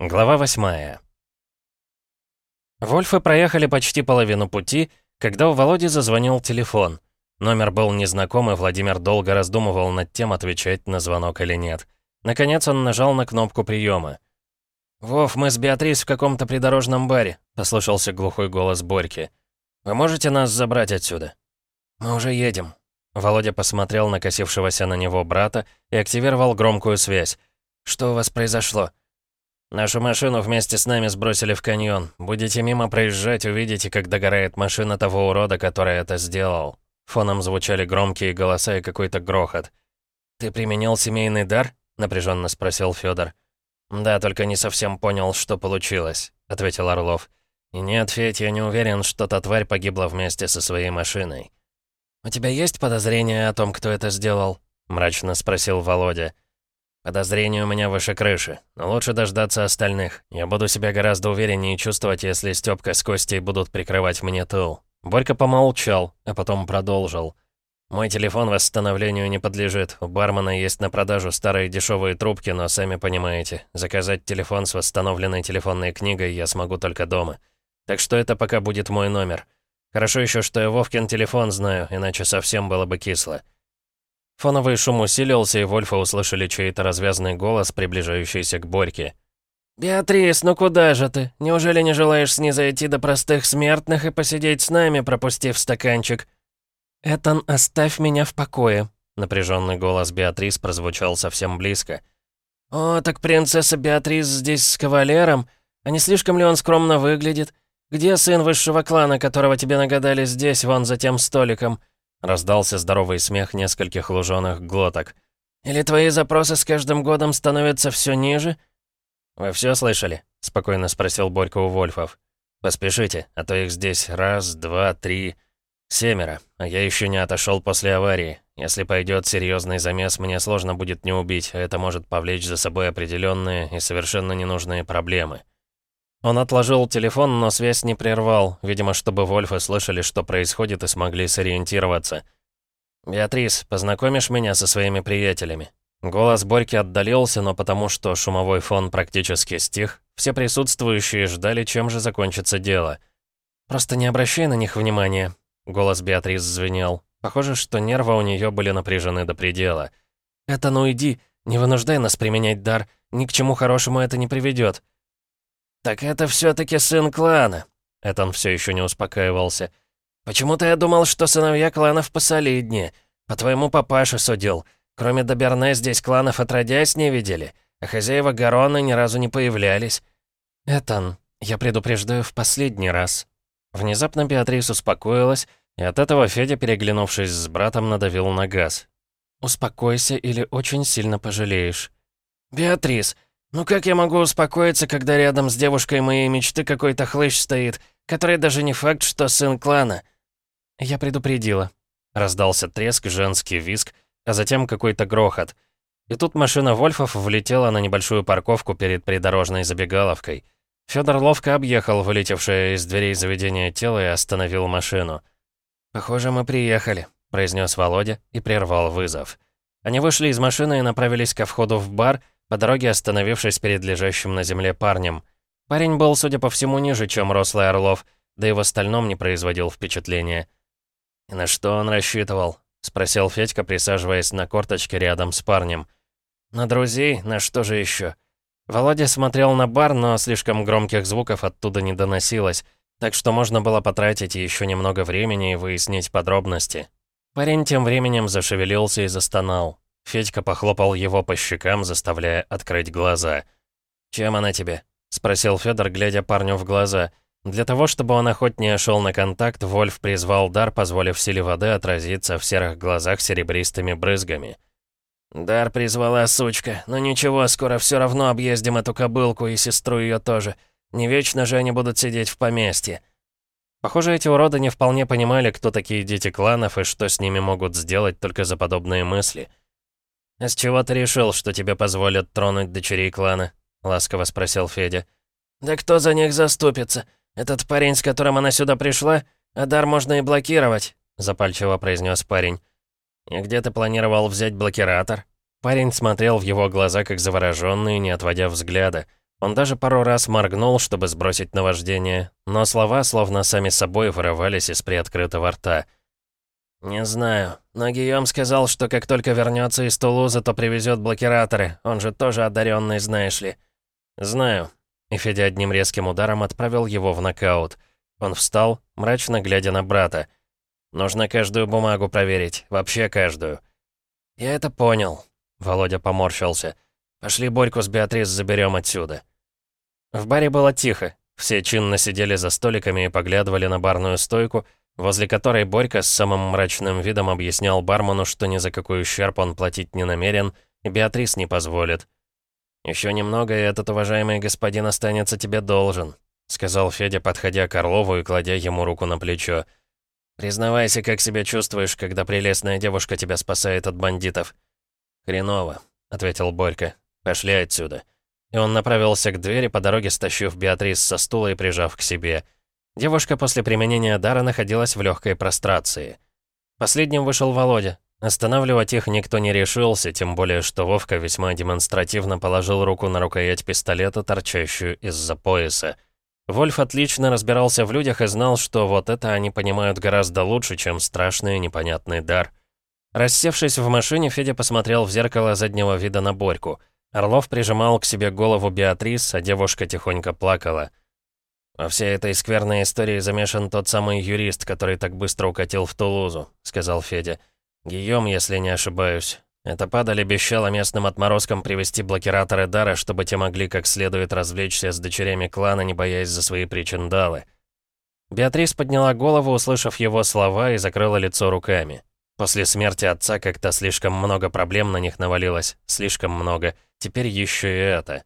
Глава восьмая. Вольфы проехали почти половину пути, когда у Володи зазвонил телефон. Номер был незнакомый, Владимир долго раздумывал над тем, отвечать на звонок или нет. Наконец он нажал на кнопку приема. «Вов, мы с Беатрис в каком-то придорожном баре», — послышался глухой голос Борьки. «Вы можете нас забрать отсюда?» «Мы уже едем». Володя посмотрел на косившегося на него брата и активировал громкую связь. «Что у вас произошло?» «Нашу машину вместе с нами сбросили в каньон. Будете мимо проезжать, увидите, как догорает машина того урода, который это сделал». Фоном звучали громкие голоса и какой-то грохот. «Ты применил семейный дар?» — напряженно спросил Федор. «Да, только не совсем понял, что получилось», — ответил Орлов. «И нет, Федь, я не уверен, что та тварь погибла вместе со своей машиной». «У тебя есть подозрения о том, кто это сделал?» — мрачно спросил Володя. Подозрение у меня выше крыши, но лучше дождаться остальных. Я буду себя гораздо увереннее чувствовать, если Стёпка с Костей будут прикрывать мне тыл. Борька помолчал, а потом продолжил. «Мой телефон восстановлению не подлежит. У бармена есть на продажу старые дешевые трубки, но сами понимаете, заказать телефон с восстановленной телефонной книгой я смогу только дома. Так что это пока будет мой номер. Хорошо еще, что я Вовкин телефон знаю, иначе совсем было бы кисло». Фоновый шум усилился, и Вольфа услышали чей-то развязный голос, приближающийся к Борьке. «Беатрис, ну куда же ты? Неужели не желаешь снизойти до простых смертных и посидеть с нами, пропустив стаканчик?» «Этан, оставь меня в покое», — напряженный голос Беатрис прозвучал совсем близко. «О, так принцесса Беатрис здесь с кавалером? А не слишком ли он скромно выглядит? Где сын высшего клана, которого тебе нагадали здесь, вон за тем столиком?» Раздался здоровый смех нескольких луженых глоток. «Или твои запросы с каждым годом становятся все ниже?» «Вы все слышали?» — спокойно спросил Борька у Вольфов. «Поспешите, а то их здесь раз, два, три, семеро, а я еще не отошел после аварии. Если пойдет серьезный замес, мне сложно будет не убить, а это может повлечь за собой определенные и совершенно ненужные проблемы». Он отложил телефон, но связь не прервал, видимо, чтобы Вольфы слышали, что происходит, и смогли сориентироваться. «Беатрис, познакомишь меня со своими приятелями?» Голос Борьки отдалился, но потому что шумовой фон практически стих, все присутствующие ждали, чем же закончится дело. «Просто не обращай на них внимания», — голос Беатрис звенел. Похоже, что нервы у нее были напряжены до предела. «Это ну иди, не вынуждай нас применять дар, ни к чему хорошему это не приведет. «Так это все-таки сын клана», — Этан все еще не успокаивался. «Почему-то я думал, что сыновья кланов посолиднее. По твоему папаше судил. Кроме Доберне здесь кланов отродясь не видели, а хозяева Гарона ни разу не появлялись». «Этан, я предупреждаю в последний раз». Внезапно Беатрис успокоилась, и от этого Федя, переглянувшись с братом, надавил на газ. «Успокойся или очень сильно пожалеешь». «Беатрис, «Ну как я могу успокоиться, когда рядом с девушкой моей мечты какой-то хлыщ стоит, который даже не факт, что сын клана?» «Я предупредила». Раздался треск, женский визг, а затем какой-то грохот. И тут машина Вольфов влетела на небольшую парковку перед придорожной забегаловкой. Фёдор ловко объехал вылетевшее из дверей заведения тело и остановил машину. «Похоже, мы приехали», — произнес Володя и прервал вызов. Они вышли из машины и направились ко входу в бар — по дороге остановившись перед лежащим на земле парнем. Парень был, судя по всему, ниже, чем рослый Орлов, да и в остальном не производил впечатления. «И на что он рассчитывал?» — спросил Федька, присаживаясь на корточке рядом с парнем. «На друзей? На что же еще?» Володя смотрел на бар, но слишком громких звуков оттуда не доносилось, так что можно было потратить еще немного времени и выяснить подробности. Парень тем временем зашевелился и застонал. Федька похлопал его по щекам, заставляя открыть глаза. «Чем она тебе?» — спросил Федор, глядя парню в глаза. Для того, чтобы он охотнее шел на контакт, Вольф призвал дар, позволив силе воды отразиться в серых глазах серебристыми брызгами. «Дар призвала сучка, но ничего, скоро все равно объездим эту кобылку и сестру ее тоже. Не вечно же они будут сидеть в поместье». Похоже, эти уроды не вполне понимали, кто такие дети кланов и что с ними могут сделать только за подобные мысли — «А с чего ты решил, что тебе позволят тронуть дочерей клана?» — ласково спросил Федя. «Да кто за них заступится? Этот парень, с которым она сюда пришла? А дар можно и блокировать», — запальчиво произнес парень. «И где ты планировал взять блокиратор?» Парень смотрел в его глаза, как завороженный, не отводя взгляда. Он даже пару раз моргнул, чтобы сбросить наваждение, но слова словно сами собой вырывались из приоткрытого рта. «Не знаю, но Гийом сказал, что как только вернется из Тулузы, то привезет блокираторы. Он же тоже одаренный, знаешь ли». «Знаю». И Федя одним резким ударом отправил его в нокаут. Он встал, мрачно глядя на брата. «Нужно каждую бумагу проверить, вообще каждую». «Я это понял», — Володя поморщился. «Пошли Борьку с Беатрис заберем отсюда». В баре было тихо. Все чинно сидели за столиками и поглядывали на барную стойку, возле которой Борька с самым мрачным видом объяснял бармену, что ни за какой ущерб он платить не намерен, и Беатрис не позволит. «Еще немного, и этот уважаемый господин останется тебе должен», сказал Федя, подходя к Орлову и кладя ему руку на плечо. «Признавайся, как себя чувствуешь, когда прелестная девушка тебя спасает от бандитов». «Хреново», — ответил Борька. «Пошли отсюда». И он направился к двери, по дороге стащив Беатрис со стула и прижав к себе. Девушка после применения дара находилась в легкой прострации. Последним вышел Володя. Останавливать их никто не решился, тем более, что Вовка весьма демонстративно положил руку на рукоять пистолета, торчащую из-за пояса. Вольф отлично разбирался в людях и знал, что вот это они понимают гораздо лучше, чем страшный непонятный дар. Рассевшись в машине, Федя посмотрел в зеркало заднего вида на Борьку. Орлов прижимал к себе голову Беатрис, а девушка тихонько плакала. «Во всей этой скверной истории замешан тот самый юрист, который так быстро укатил в Тулузу», — сказал Федя. «Гийом, если не ошибаюсь. Это падали обещала местным отморозкам привести блокираторы дара, чтобы те могли как следует развлечься с дочерями клана, не боясь за свои причиндалы. Беатрис подняла голову, услышав его слова, и закрыла лицо руками. После смерти отца как-то слишком много проблем на них навалилось. Слишком много. Теперь еще и это.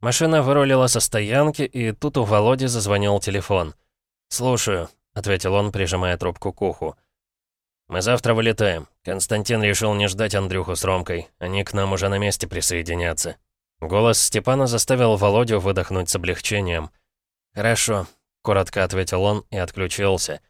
Машина вырулила со стоянки, и тут у Володи зазвонил телефон. «Слушаю», — ответил он, прижимая трубку к уху. «Мы завтра вылетаем. Константин решил не ждать Андрюху с Ромкой. Они к нам уже на месте присоединятся». Голос Степана заставил Володю выдохнуть с облегчением. «Хорошо», — коротко ответил он и отключился.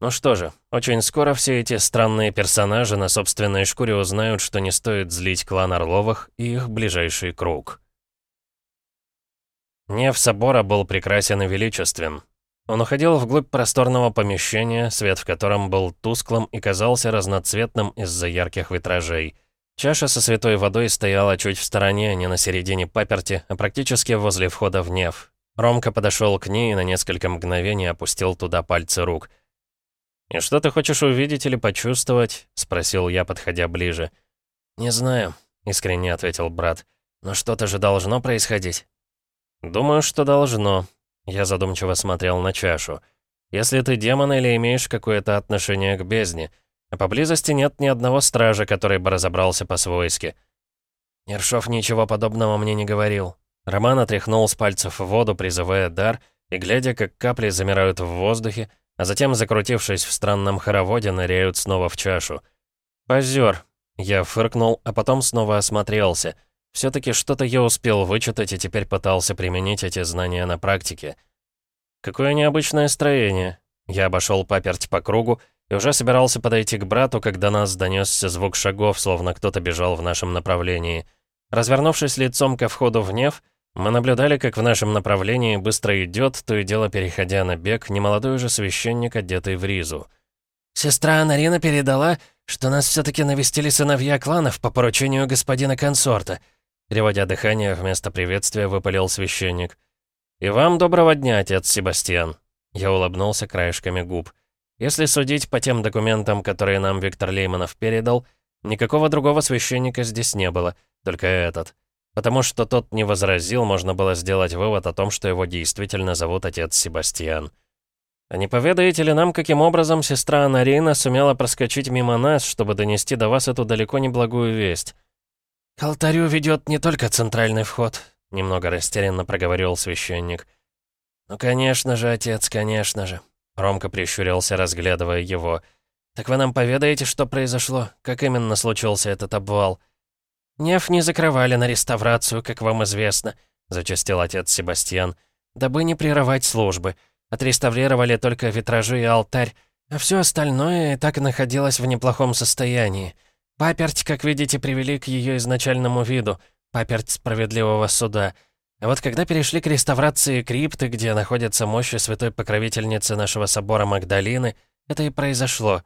«Ну что же, очень скоро все эти странные персонажи на собственной шкуре узнают, что не стоит злить клан Орловых и их ближайший круг». Нев собора был прекрасен и величествен. Он уходил вглубь просторного помещения, свет в котором был тусклым и казался разноцветным из-за ярких витражей. Чаша со святой водой стояла чуть в стороне, не на середине паперти, а практически возле входа в неф. Ромка подошел к ней и на несколько мгновений опустил туда пальцы рук. «И что ты хочешь увидеть или почувствовать?» — спросил я, подходя ближе. «Не знаю», — искренне ответил брат. «Но что-то же должно происходить». «Думаю, что должно», я задумчиво смотрел на чашу. «Если ты демон или имеешь какое-то отношение к бездне, а поблизости нет ни одного стража, который бы разобрался по-свойски». Ершов ничего подобного мне не говорил. Роман отряхнул с пальцев воду, призывая дар, и глядя, как капли замирают в воздухе, а затем, закрутившись в странном хороводе, ныряют снова в чашу. «Позер!» Я фыркнул, а потом снова осмотрелся — все-таки что-то я успел вычитать и теперь пытался применить эти знания на практике. Какое необычное строение. Я обошел паперть по кругу и уже собирался подойти к брату, когда нас донесся звук шагов, словно кто-то бежал в нашем направлении. Развернувшись лицом ко входу в Нев, мы наблюдали, как в нашем направлении быстро идет, то и дело переходя на бег, немолодой же священник, одетый в ризу. «Сестра Анарина передала, что нас все-таки навестили сыновья кланов по поручению господина консорта», Переводя дыхание, вместо приветствия выпалил священник. «И вам доброго дня, отец Себастьян!» Я улыбнулся краешками губ. Если судить по тем документам, которые нам Виктор Лейманов передал, никакого другого священника здесь не было, только этот. Потому что тот не возразил, можно было сделать вывод о том, что его действительно зовут отец Себастьян. А не поведаете ли нам, каким образом сестра Анарина сумела проскочить мимо нас, чтобы донести до вас эту далеко не благую весть? «К алтарю ведет не только центральный вход», — немного растерянно проговорил священник. «Ну, конечно же, отец, конечно же», — Ромка прищурился, разглядывая его. «Так вы нам поведаете, что произошло? Как именно случился этот обвал?» «Неф не закрывали на реставрацию, как вам известно», — зачастил отец Себастьян, «дабы не прерывать службы. Отреставрировали только витражи и алтарь, а все остальное и так находилось в неплохом состоянии. Паперть, как видите, привели к ее изначальному виду, паперть справедливого суда. А вот когда перешли к реставрации крипты, где находятся мощи святой покровительницы нашего собора Магдалины, это и произошло.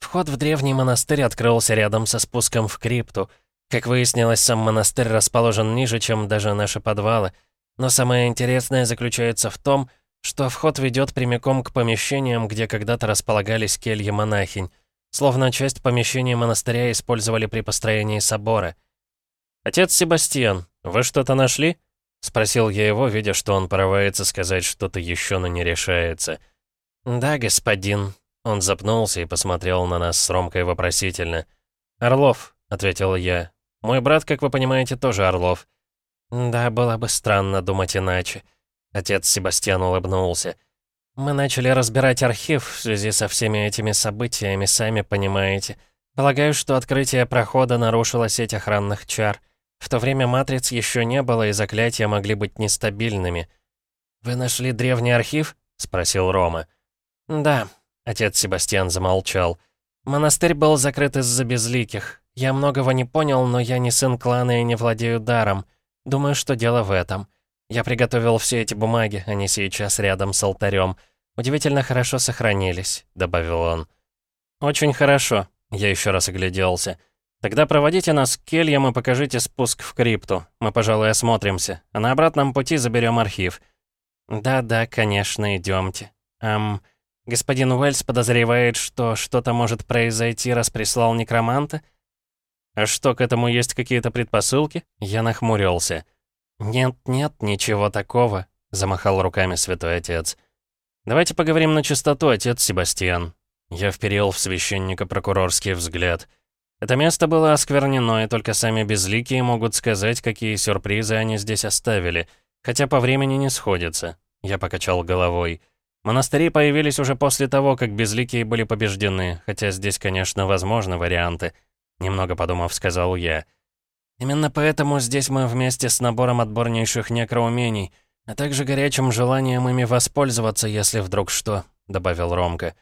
Вход в древний монастырь открылся рядом со спуском в крипту. Как выяснилось, сам монастырь расположен ниже, чем даже наши подвалы. Но самое интересное заключается в том, что вход ведет прямиком к помещениям, где когда-то располагались кельи монахинь. Словно часть помещений монастыря использовали при построении собора. «Отец Себастьян, вы что-то нашли?» — спросил я его, видя, что он порывается сказать что-то еще, но не решается. «Да, господин». Он запнулся и посмотрел на нас с Ромкой вопросительно. «Орлов», — ответил я. «Мой брат, как вы понимаете, тоже Орлов». «Да, было бы странно думать иначе». Отец Себастьян улыбнулся. «Мы начали разбирать архив в связи со всеми этими событиями, сами понимаете. Полагаю, что открытие прохода нарушило сеть охранных чар. В то время матриц еще не было, и заклятия могли быть нестабильными. «Вы нашли древний архив?» — спросил Рома. «Да», — отец Себастьян замолчал. «Монастырь был закрыт из-за безликих. Я многого не понял, но я не сын клана и не владею даром. Думаю, что дело в этом. Я приготовил все эти бумаги, они сейчас рядом с алтарем. Удивительно хорошо сохранились», — добавил он. «Очень хорошо», — я еще раз огляделся. «Тогда проводите нас к кельям и покажите спуск в крипту. Мы, пожалуй, осмотримся. А на обратном пути заберем архив». «Да-да, конечно, идемте. Эм, господин Уэльс подозревает, что что-то может произойти, раз прислал некроманта?» «А что, к этому есть какие-то предпосылки?» Я нахмурился. «Нет-нет, ничего такого», — замахал руками святой отец. «Давайте поговорим на чистоту, отец Себастьян». Я вперил в священника прокурорский взгляд. Это место было осквернено, и только сами безликие могут сказать, какие сюрпризы они здесь оставили, хотя по времени не сходятся. Я покачал головой. Монастыри появились уже после того, как безликие были побеждены, хотя здесь, конечно, возможны варианты. Немного подумав, сказал я. Именно поэтому здесь мы вместе с набором отборнейших некроумений, а также горячим желанием ими воспользоваться, если вдруг что, добавил Ромка.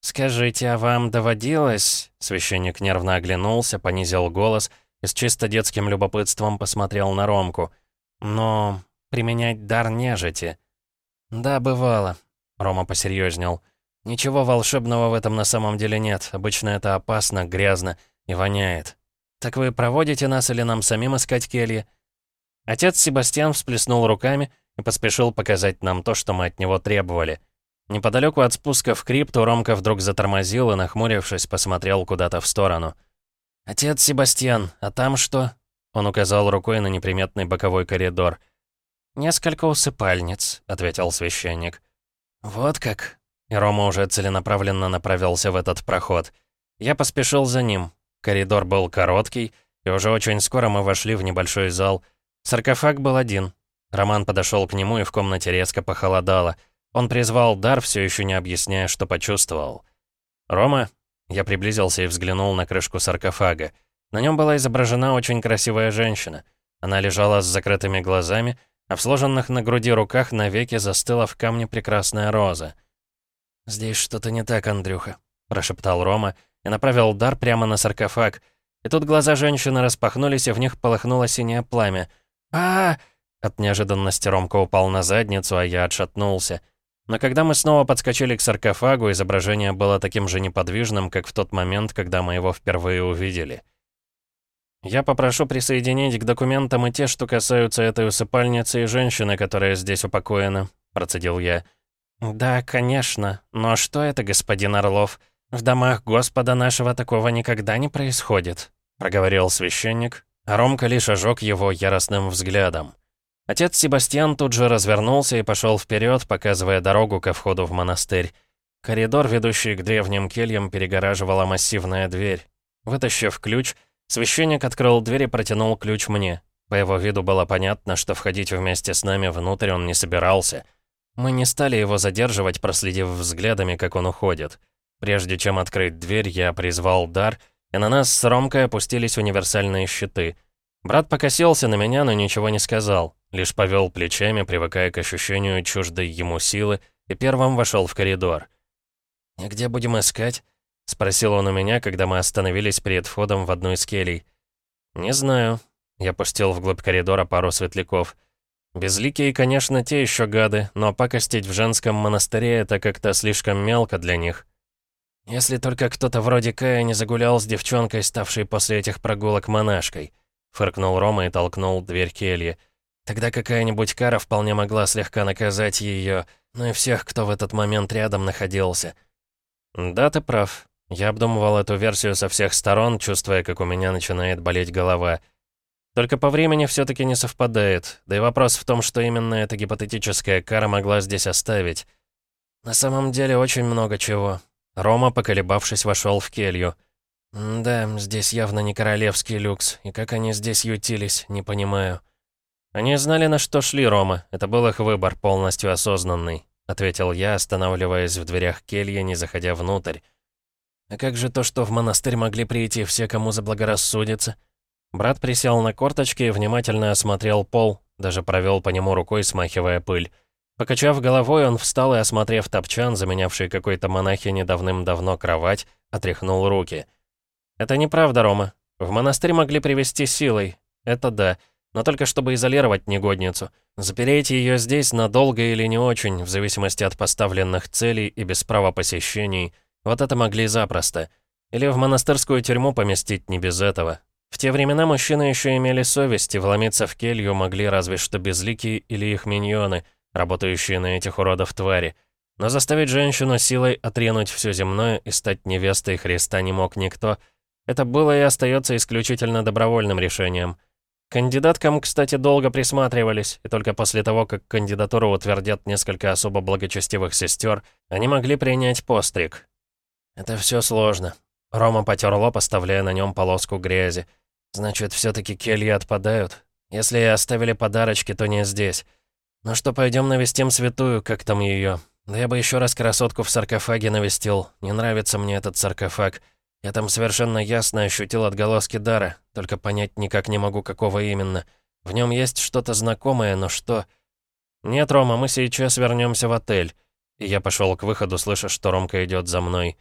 «Скажите, а вам доводилось...» Священник нервно оглянулся, понизил голос и с чисто детским любопытством посмотрел на Ромку. «Но применять дар нежити...» «Да, бывало», — Рома посерьезнел. «Ничего волшебного в этом на самом деле нет. Обычно это опасно, грязно и воняет. Так вы проводите нас или нам самим искать кельи?» Отец Себастьян всплеснул руками и поспешил показать нам то, что мы от него требовали — Неподалеку от спуска в крипту Ромка вдруг затормозил и, нахмурившись, посмотрел куда-то в сторону. «Отец Себастьян, а там что?» Он указал рукой на неприметный боковой коридор. «Несколько усыпальниц», — ответил священник. «Вот как?» И Рома уже целенаправленно направился в этот проход. Я поспешил за ним. Коридор был короткий, и уже очень скоро мы вошли в небольшой зал. Саркофаг был один. Роман подошел к нему, и в комнате резко похолодало — он призвал дар, все еще не объясняя, что почувствовал. «Рома?» Я приблизился и взглянул на крышку саркофага. На нем была изображена очень красивая женщина. Она лежала с закрытыми глазами, а в сложенных на груди руках навеки застыла в камне прекрасная роза. «Здесь что-то не так, Андрюха», — прошептал Рома и направил дар прямо на саркофаг. И тут глаза женщины распахнулись, и в них полыхнуло синее пламя. а, -а, -а От неожиданности Ромка упал на задницу, а я отшатнулся. Но когда мы снова подскочили к саркофагу, изображение было таким же неподвижным, как в тот момент, когда мы его впервые увидели. «Я попрошу присоединить к документам и те, что касаются этой усыпальницы и женщины, которая здесь упокоена», — процедил я. «Да, конечно. Но что это, господин Орлов? В домах Господа нашего такого никогда не происходит», — проговорил священник, а Ромка лишь ожег его яростным взглядом. Отец Себастьян тут же развернулся и пошел вперед, показывая дорогу ко входу в монастырь. Коридор, ведущий к древним кельям, перегораживала массивная дверь. Вытащив ключ, священник открыл дверь и протянул ключ мне. По его виду было понятно, что входить вместе с нами внутрь он не собирался. Мы не стали его задерживать, проследив взглядами, как он уходит. Прежде чем открыть дверь, я призвал дар, и на нас с Ромкой опустились универсальные щиты. Брат покосился на меня, но ничего не сказал. Лишь повел плечами, привыкая к ощущению чуждой ему силы, и первым вошел в коридор. «И где будем искать?» — спросил он у меня, когда мы остановились перед входом в одну из келей. «Не знаю». Я пустил вглубь коридора пару светляков. Безликие, конечно, те еще гады, но пакостить в женском монастыре — это как-то слишком мелко для них. Если только кто-то вроде Кая не загулял с девчонкой, ставшей после этих прогулок монашкой. Фыркнул Рома и толкнул дверь кельи. Тогда какая-нибудь кара вполне могла слегка наказать ее, ну и всех, кто в этот момент рядом находился. Да, ты прав. Я обдумывал эту версию со всех сторон, чувствуя, как у меня начинает болеть голова. Только по времени все таки не совпадает. Да и вопрос в том, что именно эта гипотетическая кара могла здесь оставить. На самом деле очень много чего. Рома, поколебавшись, вошел в келью. «Да, здесь явно не королевский люкс, и как они здесь ютились, не понимаю». «Они знали, на что шли, Рома. Это был их выбор, полностью осознанный», — ответил я, останавливаясь в дверях кельи, не заходя внутрь. «А как же то, что в монастырь могли прийти все, кому заблагорассудится?» Брат присел на корточки и внимательно осмотрел пол, даже провел по нему рукой, смахивая пыль. Покачав головой, он встал и, осмотрев топчан, заменявший какой-то монахине давным-давно кровать, отряхнул руки. «Это неправда, Рома. В монастырь могли привести силой. Это да. Но только чтобы изолировать негодницу. Запереть ее здесь надолго или не очень, в зависимости от поставленных целей и без права посещений. Вот это могли запросто. Или в монастырскую тюрьму поместить не без этого. В те времена мужчины еще имели совесть, и вломиться в келью могли разве что безликие или их миньоны, работающие на этих уродов твари. Но заставить женщину силой отринуть все земное и стать невестой Христа не мог никто — это было и остается исключительно добровольным решением. Кандидаткам, кстати, долго присматривались, и только после того, как кандидатуру утвердят несколько особо благочестивых сестер, они могли принять постриг. Это все сложно. Рома потер лоб, оставляя на нем полоску грязи. Значит, все-таки кельи отпадают. Если и оставили подарочки, то не здесь. Ну что, пойдем навестим святую, как там ее. Да я бы еще раз красотку в саркофаге навестил. Не нравится мне этот саркофаг. Я там совершенно ясно ощутил отголоски дара, только понять никак не могу, какого именно. В нем есть что-то знакомое, но что? Нет, Рома, мы сейчас вернемся в отель. И я пошел к выходу, слыша, что Ромка идет за мной.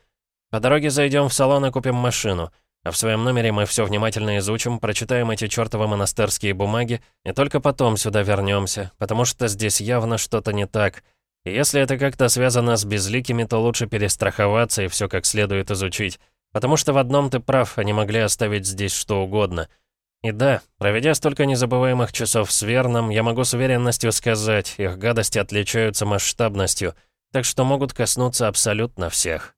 По дороге зайдем в салон и купим машину. А в своем номере мы все внимательно изучим, прочитаем эти чертовы монастырские бумаги, и только потом сюда вернемся, потому что здесь явно что-то не так. И если это как-то связано с безликими, то лучше перестраховаться и все как следует изучить. Потому что в одном ты прав, они могли оставить здесь что угодно. И да, проведя столько незабываемых часов с Верном, я могу с уверенностью сказать, их гадости отличаются масштабностью, так что могут коснуться абсолютно всех.